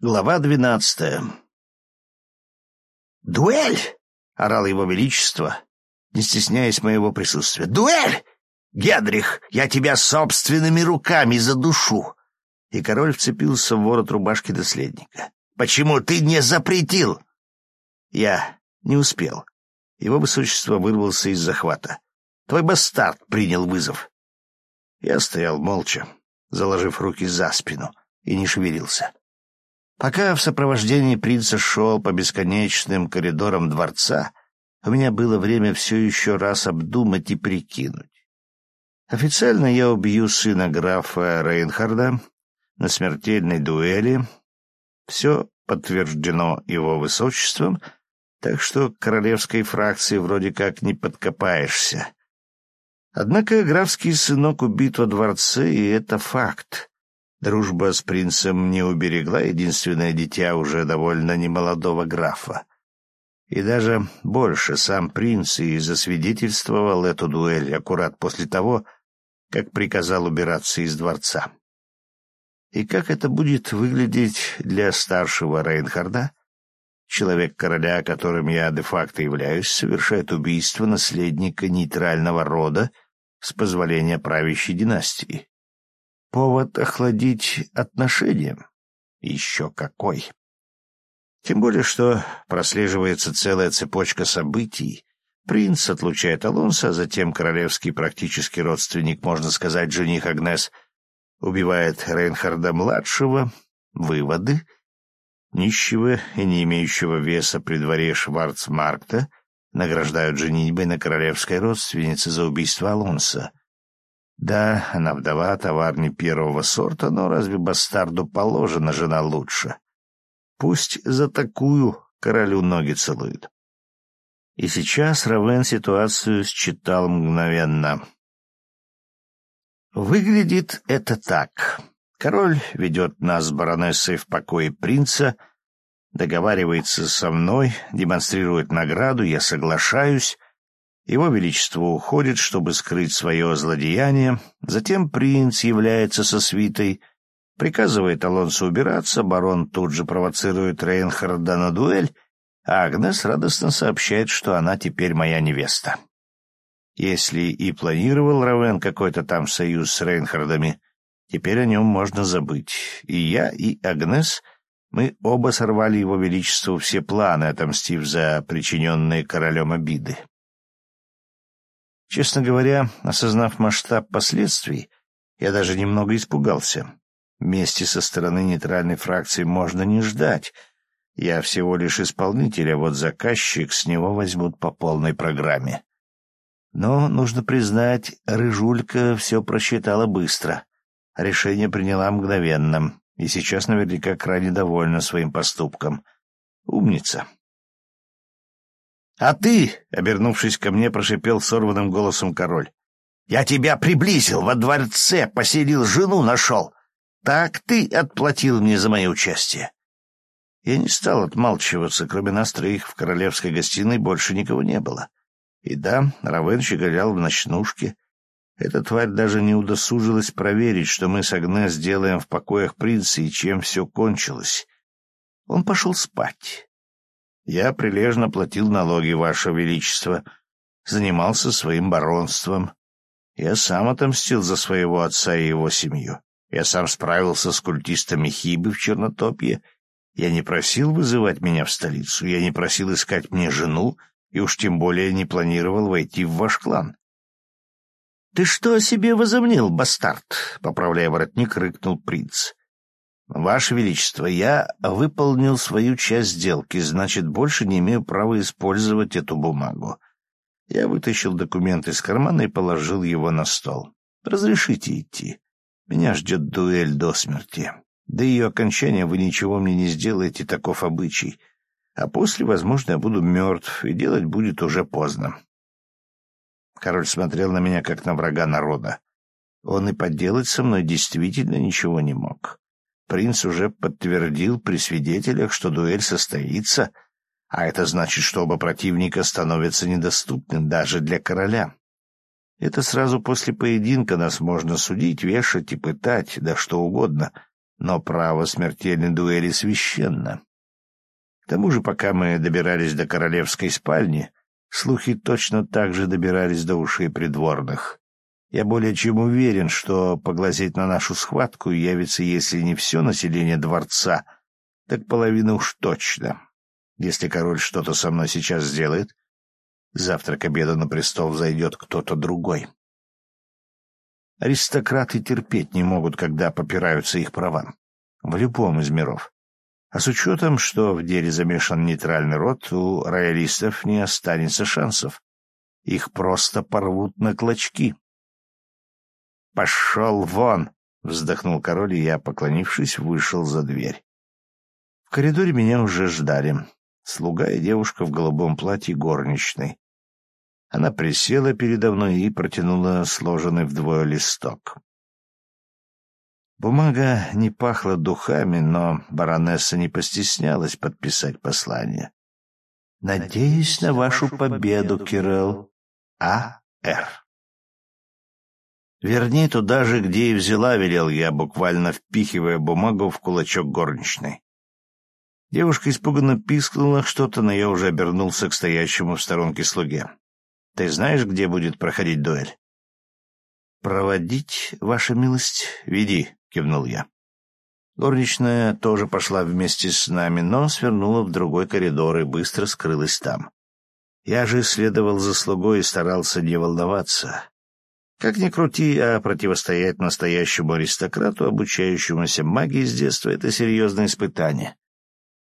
Глава двенадцатая. «Дуэль!» — орал его величество, не стесняясь моего присутствия. «Дуэль! Гедрих, я тебя собственными руками задушу!» И король вцепился в ворот рубашки наследника. «Почему ты не запретил?» Я не успел. Его высочество вырвался из захвата. «Твой бастард принял вызов». Я стоял молча, заложив руки за спину, и не шевелился. Пока в сопровождении принца шел по бесконечным коридорам дворца, у меня было время все еще раз обдумать и прикинуть. Официально я убью сына графа Рейнхарда на смертельной дуэли. Все подтверждено его высочеством, так что королевской фракции вроде как не подкопаешься. Однако графский сынок убит во дворце, и это факт. Дружба с принцем не уберегла единственное дитя уже довольно немолодого графа. И даже больше сам принц и засвидетельствовал эту дуэль аккурат после того, как приказал убираться из дворца. И как это будет выглядеть для старшего Рейнхарда? Человек короля, которым я де-факто являюсь, совершает убийство наследника нейтрального рода с позволения правящей династии. Повод охладить отношения? Еще какой! Тем более, что прослеживается целая цепочка событий. Принц отлучает Алонса, а затем королевский практический родственник, можно сказать, жених Агнес, убивает Рейнхарда-младшего. Выводы? Нищего и не имеющего веса при дворе Шварцмаркта награждают женитьбой на королевской родственнице за убийство Алонса. Да, она вдова, товар не первого сорта, но разве бастарду положена жена лучше? Пусть за такую королю ноги целуют. И сейчас Равен ситуацию считал мгновенно. Выглядит это так. Король ведет нас с баронессой в покое принца, договаривается со мной, демонстрирует награду, я соглашаюсь, его Величество уходит, чтобы скрыть свое злодеяние. Затем принц является со свитой, приказывает Алонсо убираться, барон тут же провоцирует Рейнхарда на дуэль, а Агнес радостно сообщает, что она теперь моя невеста. Если и планировал Равен какой-то там союз с Рейнхардами, теперь о нем можно забыть. И я, и Агнес, мы оба сорвали его величеству все планы, отомстив за причиненные королем обиды. Честно говоря, осознав масштаб последствий, я даже немного испугался. Мести со стороны нейтральной фракции можно не ждать. Я всего лишь исполнитель, а вот заказчик с него возьмут по полной программе. Но, нужно признать, Рыжулька все просчитала быстро. Решение приняла мгновенно, и сейчас наверняка крайне довольна своим поступком. Умница. «А ты, — обернувшись ко мне, прошипел сорванным голосом король, — я тебя приблизил, во дворце поселил, жену нашел. Так ты отплатил мне за мое участие». Я не стал отмалчиваться, кроме нас троих в королевской гостиной больше никого не было. И да, Равен щеголял в ночнушке. Эта тварь даже не удосужилась проверить, что мы с Агнес делаем в покоях принца и чем все кончилось. Он пошел спать. Я прилежно платил налоги, Ваше Величество, занимался своим баронством. Я сам отомстил за своего отца и его семью. Я сам справился с культистами Хибы в Чернотопье. Я не просил вызывать меня в столицу, я не просил искать мне жену, и уж тем более не планировал войти в ваш клан. — Ты что о себе возомнил, бастард? — поправляя воротник, рыкнул принц. «Ваше Величество, я выполнил свою часть сделки, значит, больше не имею права использовать эту бумагу». Я вытащил документ из кармана и положил его на стол. «Разрешите идти. Меня ждет дуэль до смерти. До ее окончания вы ничего мне не сделаете, таков обычай. А после, возможно, я буду мертв, и делать будет уже поздно». Король смотрел на меня, как на врага народа. Он и поделать со мной действительно ничего не мог. Принц уже подтвердил при свидетелях, что дуэль состоится, а это значит, что оба противника становятся недоступны даже для короля. Это сразу после поединка нас можно судить, вешать и пытать, да что угодно, но право смертельной дуэли священно. К тому же, пока мы добирались до королевской спальни, слухи точно так же добирались до ушей придворных. Я более чем уверен, что поглазеть на нашу схватку явится, если не все население дворца, так половина уж точно. Если король что-то со мной сейчас сделает, завтра к обеду на престол зайдет кто-то другой. Аристократы терпеть не могут, когда попираются их права. В любом из миров. А с учетом, что в деле замешан нейтральный род, у роялистов не останется шансов. Их просто порвут на клочки. «Пошел вон!» — вздохнул король, и я, поклонившись, вышел за дверь. В коридоре меня уже ждали. Слуга и девушка в голубом платье горничной. Она присела передо мной и протянула сложенный вдвое листок. Бумага не пахла духами, но баронесса не постеснялась подписать послание. «Надеюсь на вашу победу, Кирилл. А.Р.» «Верни туда же, где и взяла», — велел я, буквально впихивая бумагу в кулачок горничной. Девушка испуганно пискнула что-то, но я уже обернулся к стоящему в сторонке слуге. Ты знаешь, где будет проходить дуэль? «Проводить, ваша милость? Веди», — кивнул я. Горничная тоже пошла вместе с нами, но свернула в другой коридор и быстро скрылась там. Я же следовал за слугой и старался не волноваться. Как ни крути, а противостоять настоящему аристократу, обучающемуся магии с детства, — это серьезное испытание.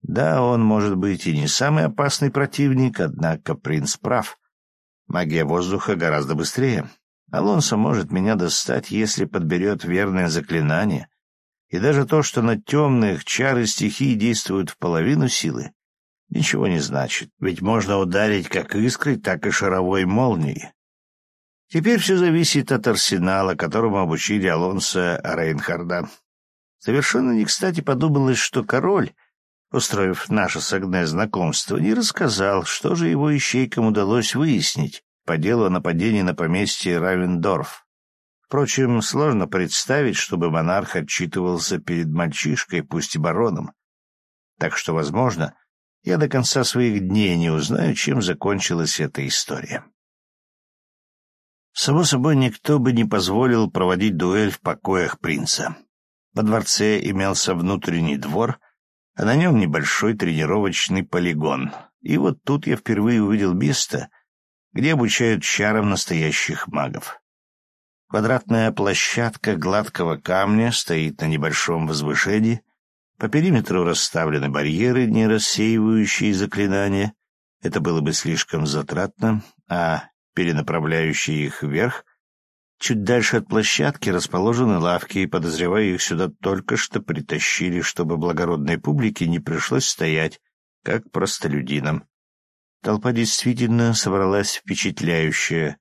Да, он может быть и не самый опасный противник, однако принц прав. Магия воздуха гораздо быстрее. Алонсо может меня достать, если подберет верное заклинание. И даже то, что на темных чары стихии действуют в половину силы, ничего не значит, ведь можно ударить как искрой, так и шаровой молнией. Теперь все зависит от арсенала, которому обучили Алонсо Рейнхарда. Совершенно не кстати подумалось, что король устроив наше с знакомство, не рассказал, что же его ищейкам удалось выяснить по делу о нападении на поместье Равендорф. Впрочем, сложно представить, чтобы монарх отчитывался перед мальчишкой, пусть и бароном. Так что, возможно, я до конца своих дней не узнаю, чем закончилась эта история. Само собой, никто бы не позволил проводить дуэль в покоях принца. Во дворце имелся внутренний двор — а на нем небольшой тренировочный полигон. И вот тут я впервые увидел место, где обучают чарам настоящих магов. Квадратная площадка гладкого камня стоит на небольшом возвышении, по периметру расставлены барьеры, не рассеивающие заклинания. Это было бы слишком затратно, а перенаправляющие их вверх Чуть дальше от площадки расположены лавки, и, подозреваю, их сюда только что притащили, чтобы благородной публике не пришлось стоять, как простолюдинам. Толпа действительно собралась впечатляющая.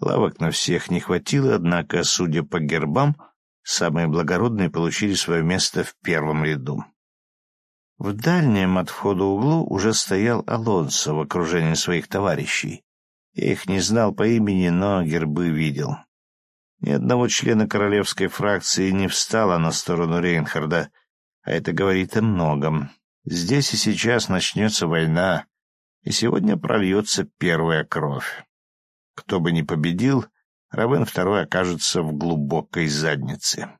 Лавок на всех не хватило, однако, судя по гербам, самые благородные получили свое место в первом ряду. В дальнем от входа углу уже стоял Алонсо в окружении своих товарищей. Я их не знал по имени, но гербы видел. Ни одного члена королевской фракции не встало на сторону Рейнхарда, а это говорит о многом. Здесь и сейчас начнется война, и сегодня прольется первая кровь. Кто бы ни победил, Равен II окажется в глубокой заднице.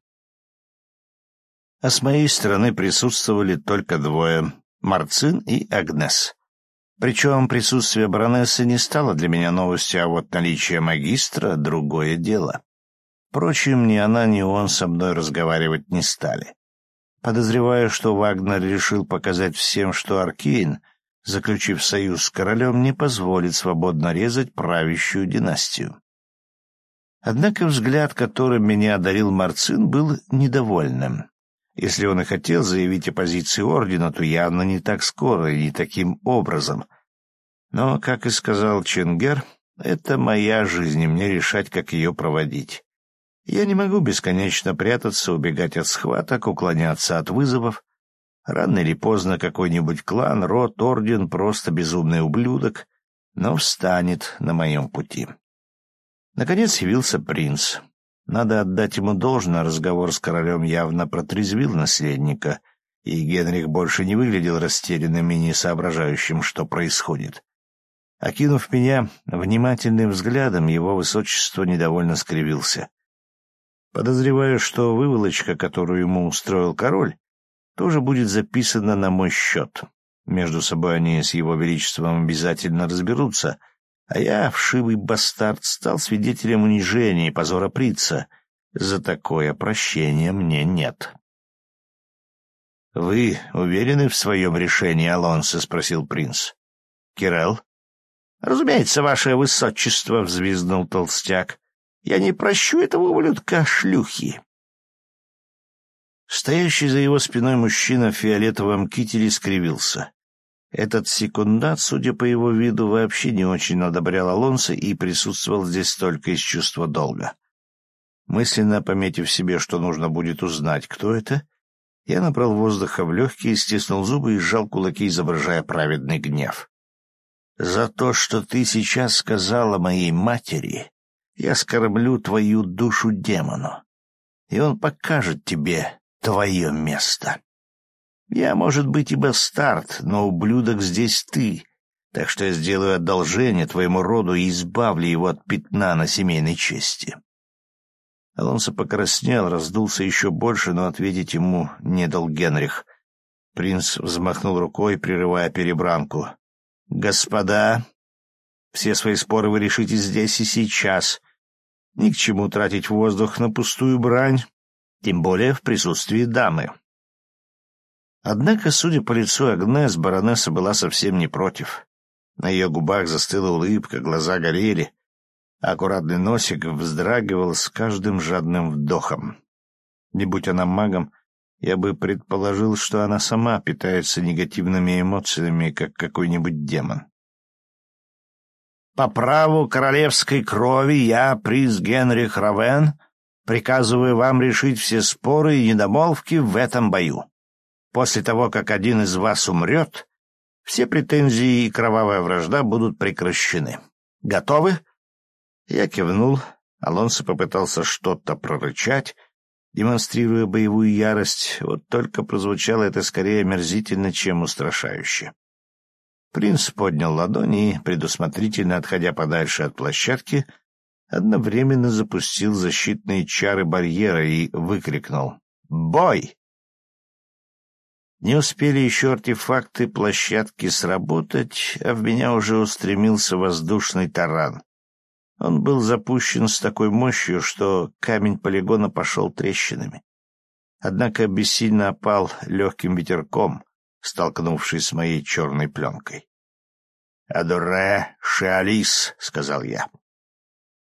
А с моей стороны присутствовали только двое — Марцин и Агнес. Причем присутствие баронессы не стало для меня новостью, а вот наличие магистра — другое дело. Впрочем, ни она, ни он со мной разговаривать не стали. Подозреваю, что Вагнер решил показать всем, что Аркейн, заключив союз с королем, не позволит свободно резать правящую династию. Однако взгляд, которым меня одарил Марцин, был недовольным. Если он и хотел заявить о позиции ордена, то явно не так скоро и не таким образом. Но, как и сказал Ченгер, это моя жизнь, и мне решать, как ее проводить. Я не могу бесконечно прятаться, убегать от схваток, уклоняться от вызовов. Рано или поздно какой-нибудь клан, род, орден, просто безумный ублюдок, но встанет на моем пути. Наконец явился принц. Надо отдать ему должное, разговор с королем явно протрезвил наследника, и Генрих больше не выглядел растерянным и не соображающим, что происходит. Окинув меня внимательным взглядом, его высочество недовольно скривился. Подозреваю, что выволочка, которую ему устроил король, тоже будет записана на мой счет. Между собой они с его величеством обязательно разберутся, а я, вшивый бастард, стал свидетелем унижения и позора прица. За такое прощения мне нет. — Вы уверены в своем решении, Алонсо? — спросил принц. — Кирелл? — Разумеется, ваше высочество, — взвизгнул толстяк. — Я не прощу этого ублюдка шлюхи. Стоящий за его спиной мужчина в фиолетовом кителе скривился. Этот секундат, судя по его виду, вообще не очень одобрял Алонса и присутствовал здесь только из чувства долга. Мысленно пометив себе, что нужно будет узнать, кто это, я набрал воздуха в легкие, стиснул зубы и сжал кулаки, изображая праведный гнев. За то, что ты сейчас сказала моей матери, я скорблю твою душу демону, и он покажет тебе твое место. Я, может быть, и бастард, но ублюдок здесь ты, так что я сделаю одолжение твоему роду и избавлю его от пятна на семейной чести. Алонсо покраснел, раздулся еще больше, но ответить ему не дал Генрих. Принц взмахнул рукой, прерывая перебранку. «Господа, все свои споры вы решите здесь и сейчас. Ни к чему тратить воздух на пустую брань, тем более в присутствии дамы». Однако, судя по лицу Агнес, баронесса была совсем не против. На ее губах застыла улыбка, глаза горели, аккуратный носик вздрагивал с каждым жадным вдохом. Не будь она магом, я бы предположил, что она сама питается негативными эмоциями, как какой-нибудь демон. «По праву королевской крови я, приз Генрих Равен, приказываю вам решить все споры и недомолвки в этом бою. После того, как один из вас умрет, все претензии и кровавая вражда будут прекращены. Готовы?» Я кивнул. Алонсо попытался что-то прорычать, демонстрируя боевую ярость, вот только прозвучало это скорее омерзительно, чем устрашающе. Принц поднял ладони и, предусмотрительно отходя подальше от площадки, одновременно запустил защитные чары барьера и выкрикнул «Бой!». Не успели еще артефакты площадки сработать, а в меня уже устремился воздушный таран. Он был запущен с такой мощью, что камень полигона пошел трещинами. Однако бессильно опал легким ветерком, столкнувшись с моей черной пленкой. «Адуре шиалис», — сказал я.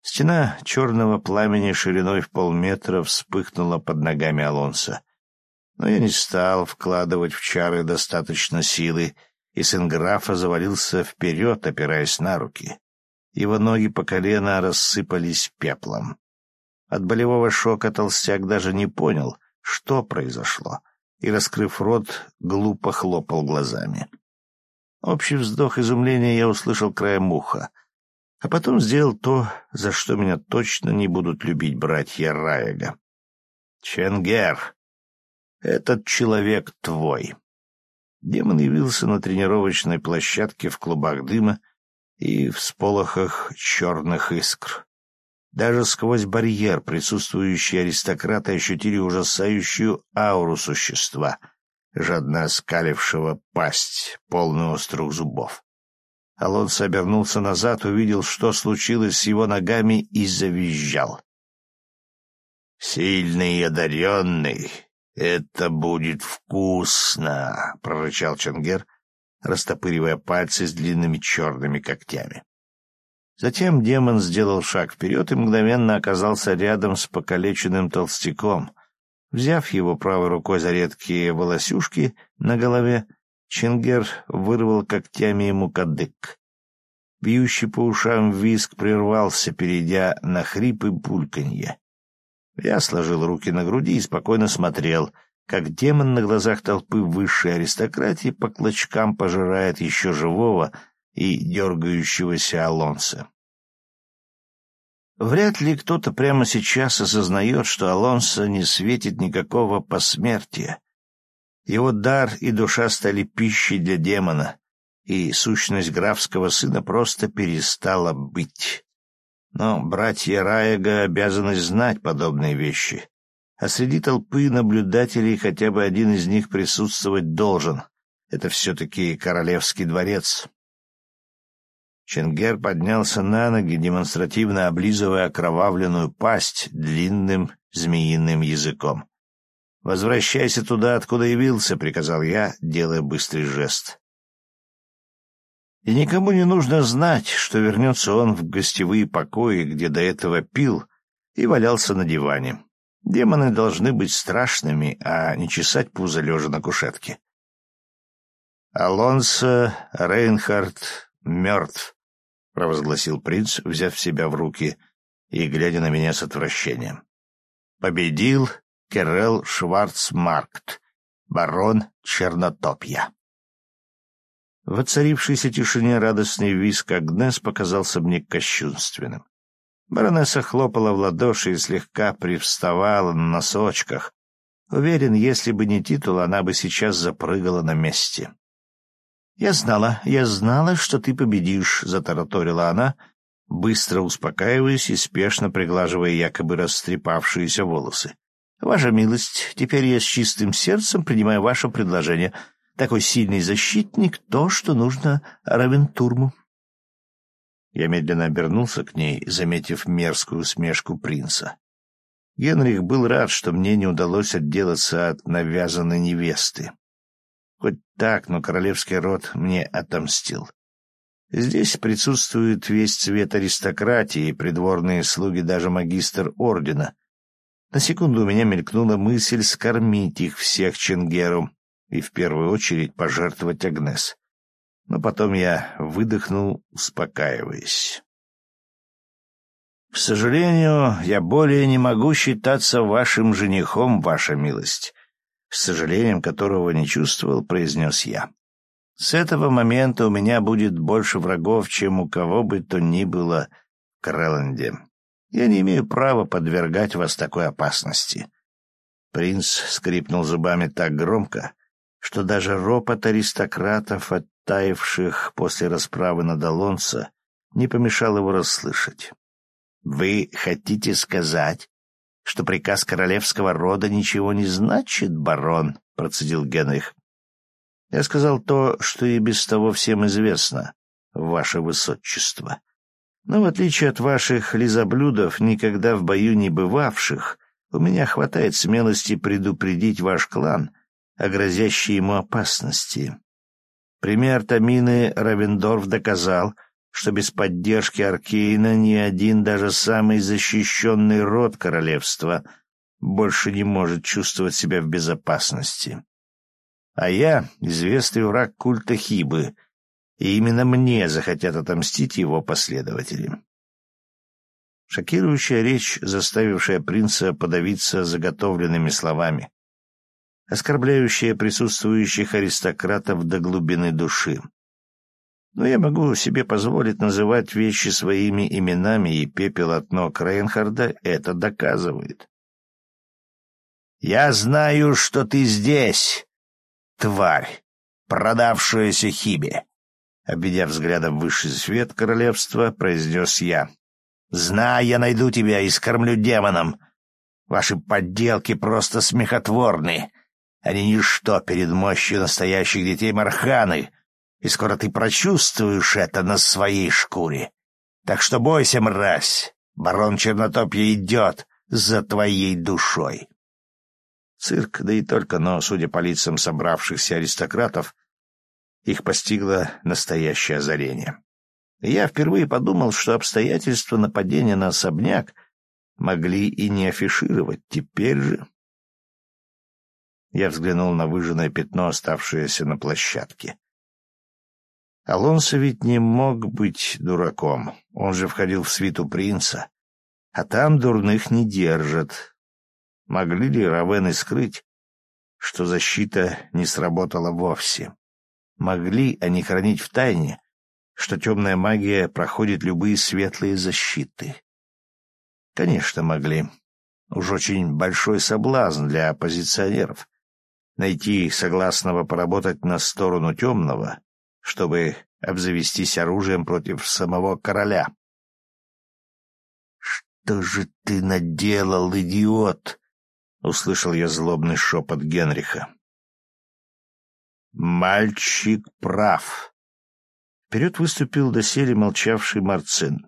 Стена черного пламени шириной в полметра вспыхнула под ногами Алонса. Но я не стал вкладывать в чары достаточно силы, и сын графа завалился вперед, опираясь на руки. Его ноги по колено рассыпались пеплом. От болевого шока толстяк даже не понял, что произошло, и, раскрыв рот, глупо хлопал глазами. Общий вздох изумления я услышал краем уха, а потом сделал то, за что меня точно не будут любить братья Раега. «Ченгер, этот человек твой». Демон явился на тренировочной площадке в клубах дыма, и в сполохах черных искр. Даже сквозь барьер присутствующие аристократы ощутили ужасающую ауру существа, жадно оскалившего пасть, полную острых зубов. Алонсо обернулся назад, увидел, что случилось с его ногами, и завизжал. «Сильный и одаренный, это будет вкусно!» — прорычал Чангер, растопыривая пальцы с длинными черными когтями. Затем демон сделал шаг вперед и мгновенно оказался рядом с покалеченным толстяком. Взяв его правой рукой за редкие волосюшки на голове, Чингер вырвал когтями ему кадык. Бьющий по ушам виск прервался, перейдя на хрип и бульканье. Я сложил руки на груди и спокойно смотрел — как демон на глазах толпы высшей аристократии по клочкам пожирает еще живого и дергающегося Алонса. Вряд ли кто-то прямо сейчас осознает, что Алонсо не светит никакого посмертия. Его дар и душа стали пищей для демона, и сущность графского сына просто перестала быть. Но братья Раега обязаны знать подобные вещи, а среди толпы наблюдателей хотя бы один из них присутствовать должен. Это все-таки королевский дворец. Ченгер поднялся на ноги, демонстративно облизывая окровавленную пасть длинным змеиным языком. «Возвращайся туда, откуда явился», — приказал я, делая быстрый жест. И никому не нужно знать, что вернется он в гостевые покои, где до этого пил и валялся на диване. Демоны должны быть страшными, а не чесать пузо лежа на кушетке. Алонсо Рейнхард мертв, — провозгласил принц, взяв себя в руки и глядя на меня с отвращением. Победил Керел Шварцмаркт, барон Чернотопья. В оцарившейся тишине радостный виск Агнес показался мне кощунственным. Баронесса хлопала в ладоши и слегка привставала на носочках. Уверен, если бы не титул, она бы сейчас запрыгала на месте. «Я знала, я знала, что ты победишь», — затараторила она, быстро успокаиваясь и спешно приглаживая якобы растрепавшиеся волосы. «Ваша милость, теперь я с чистым сердцем принимаю ваше предложение. Такой сильный защитник — то, что нужно Равентурму». Я медленно обернулся к ней, заметив мерзкую усмешку принца. Генрих был рад, что мне не удалось отделаться от навязанной невесты. Хоть так, но королевский род мне отомстил. Здесь присутствует весь цвет аристократии, придворные слуги, даже магистр ордена. На секунду у меня мелькнула мысль скормить их всех Ченгеру и в первую очередь пожертвовать Агнес. Но потом я выдохнул, успокаиваясь. «К сожалению, я более не могу считаться вашим женихом, ваша милость с сожалением которого не чувствовал, произнес я. С этого момента у меня будет больше врагов, чем у кого бы то ни было в Крэлленде. Я не имею права подвергать вас такой опасности. Принц скрипнул зубами так громко, что даже ропот аристократов, оттаивших после расправы на Долонца, не помешал его расслышать. «Вы хотите сказать, что приказ королевского рода ничего не значит, барон, — процедил Генрих. — Я сказал то, что и без того всем известно, ваше высочество. Но в отличие от ваших лизоблюдов, никогда в бою не бывавших, у меня хватает смелости предупредить ваш клан о грозящей ему опасности. Пример Тамины Равендорф доказал — что без поддержки Аркейна ни один даже самый защищенный род королевства больше не может чувствовать себя в безопасности. А я — известный враг культа Хибы, и именно мне захотят отомстить его последователи. Шокирующая речь, заставившая принца подавиться заготовленными словами, оскорбляющая присутствующих аристократов до глубины души но я могу себе позволить называть вещи своими именами, и пепел от ног Рейнхарда это доказывает. «Я знаю, что ты здесь, тварь, продавшаяся Хибе!» Обведя взглядом высший свет королевства, произнес я. «Знай, я найду тебя и скормлю демоном. Ваши подделки просто смехотворны. Они ничто перед мощью настоящих детей Марханы» и скоро ты прочувствуешь это на своей шкуре. Так что бойся, мразь, барон Чернотопья идет за твоей душой. Цирк, да и только, но, судя по лицам собравшихся аристократов, их постигло настоящее озарение. Я впервые подумал, что обстоятельства нападения на особняк могли и не афишировать. Теперь же... Я взглянул на выжженное пятно, оставшееся на площадке. Алонсо ведь не мог быть дураком. Он же входил в свиту принца. А там дурных не держат. Могли ли Равены скрыть, что защита не сработала вовсе? Могли они хранить в тайне, что темная магия проходит любые светлые защиты? Конечно, могли. Уж очень большой соблазн для оппозиционеров. Найти согласного поработать на сторону темного, чтобы обзавестись оружием против самого короля. «Что же ты наделал, идиот?» — услышал я злобный шепот Генриха. «Мальчик прав». Вперед выступил доселе молчавший Марцин.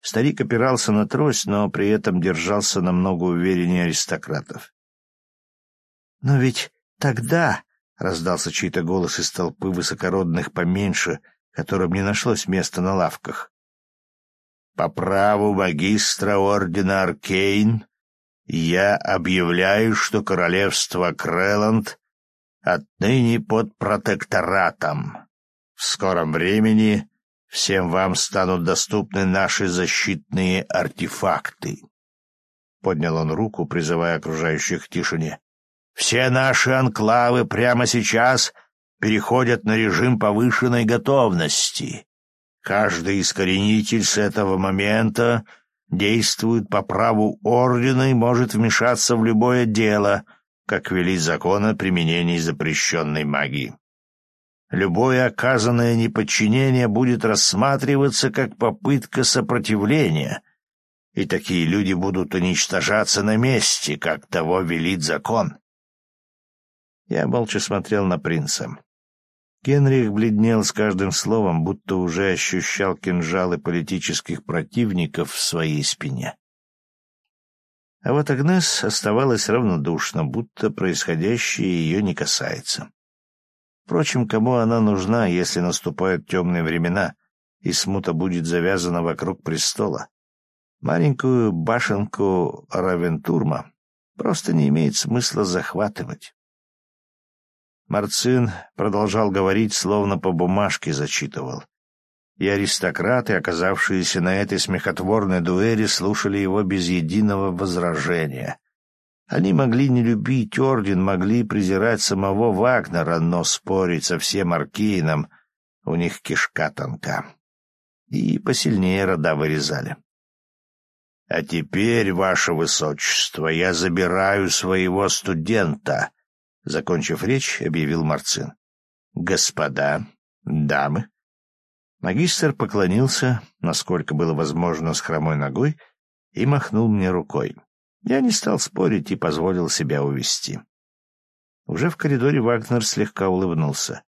Старик опирался на трость, но при этом держался намного увереннее аристократов. «Но ведь тогда...» — раздался чей-то голос из толпы высокородных поменьше, которым не нашлось места на лавках. «По праву магистра ордена Аркейн я объявляю, что королевство Крэланд отныне под протекторатом. В скором времени всем вам станут доступны наши защитные артефакты. Поднял он руку, призывая окружающих к тишине. Все наши анклавы прямо сейчас переходят на режим повышенной готовности. Каждый искоренитель с этого момента действует по праву ордена и может вмешаться в любое дело, как велит закон о применении запрещенной магии. Любое оказанное неподчинение будет рассматриваться как попытка сопротивления, и такие люди будут уничтожаться на месте, как того велит закон. Я молча смотрел на принца. Генрих бледнел с каждым словом, будто уже ощущал кинжалы политических противников в своей спине. А вот Агнес оставалась равнодушна, будто происходящее ее не касается. Впрочем, кому она нужна, если наступают темные времена, и смута будет завязана вокруг престола? Маленькую башенку Равентурма просто не имеет смысла захватывать. Марцин продолжал говорить, словно по бумажке зачитывал. И аристократы, оказавшиеся на этой смехотворной дуэли, слушали его без единого возражения. Они могли не любить орден, могли презирать самого Вагнера, но спорить со всем Аркейном у них кишка тонка. И посильнее рода вырезали. — А теперь, ваше высочество, я забираю своего студента, Закончив речь, объявил Марцин. «Господа, дамы». Магистр поклонился, насколько было возможно, с хромой ногой, и махнул мне рукой. Я не стал спорить и позволил себя увести. Уже в коридоре Вагнер слегка улыбнулся.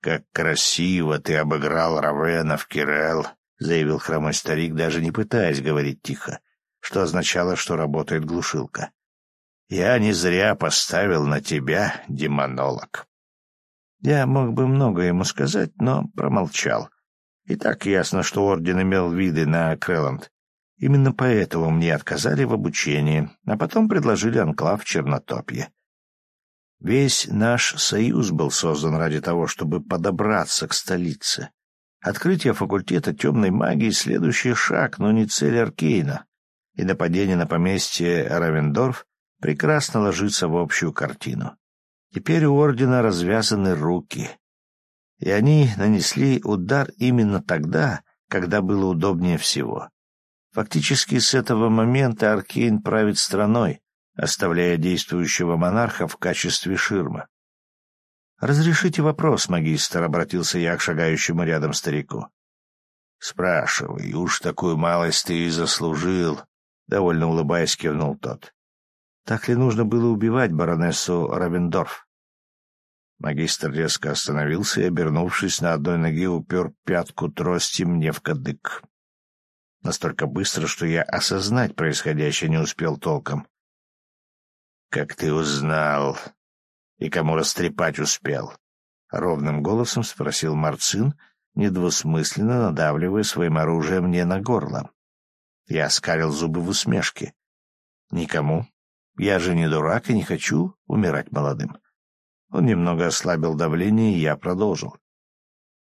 «Как красиво ты обыграл Равена в Кирелл», — заявил хромой старик, даже не пытаясь говорить тихо, что означало, что работает глушилка. Я не зря поставил на тебя демонолог. Я мог бы много ему сказать, но промолчал. И так ясно, что орден имел виды на Крэланд. Именно поэтому мне отказали в обучении, а потом предложили анклав в Чернотопье. Весь наш союз был создан ради того, чтобы подобраться к столице. Открытие факультета темной магии — следующий шаг, но не цель Аркейна. И нападение на поместье Равендорф прекрасно ложится в общую картину. Теперь у ордена развязаны руки, и они нанесли удар именно тогда, когда было удобнее всего. Фактически с этого момента Аркейн правит страной, оставляя действующего монарха в качестве ширмы. «Разрешите вопрос, магистр», — обратился я к шагающему рядом старику. «Спрашивай, уж такую малость ты и заслужил», — довольно улыбаясь, кивнул тот. Так ли нужно было убивать баронессу Равендорф? Магистр резко остановился и, обернувшись на одной ноге, упер пятку трости мне в кадык. Настолько быстро, что я осознать происходящее не успел толком. — Как ты узнал? И кому растрепать успел? — ровным голосом спросил Марцин, недвусмысленно надавливая своим оружием мне на горло. Я оскалил зубы в усмешке. — Никому. Я же не дурак и не хочу умирать молодым. Он немного ослабил давление, и я продолжил.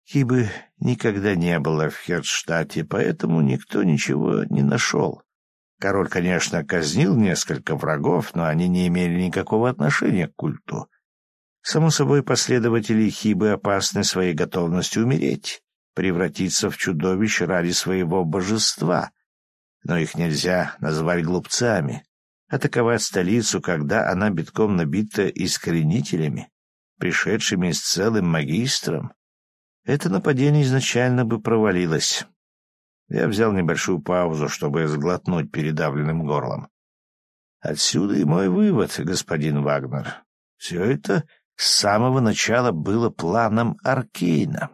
Хибы никогда не было в Хердштате, поэтому никто ничего не нашел. Король, конечно, казнил несколько врагов, но они не имели никакого отношения к культу. Само собой, последователи Хибы опасны своей готовностью умереть, превратиться в чудовищ ради своего божества. Но их нельзя назвать глупцами. Атаковать столицу, когда она битком набита искоренителями, пришедшими с целым магистром, это нападение изначально бы провалилось. Я взял небольшую паузу, чтобы сглотнуть передавленным горлом. Отсюда и мой вывод, господин Вагнер. Все это с самого начала было планом Аркейна.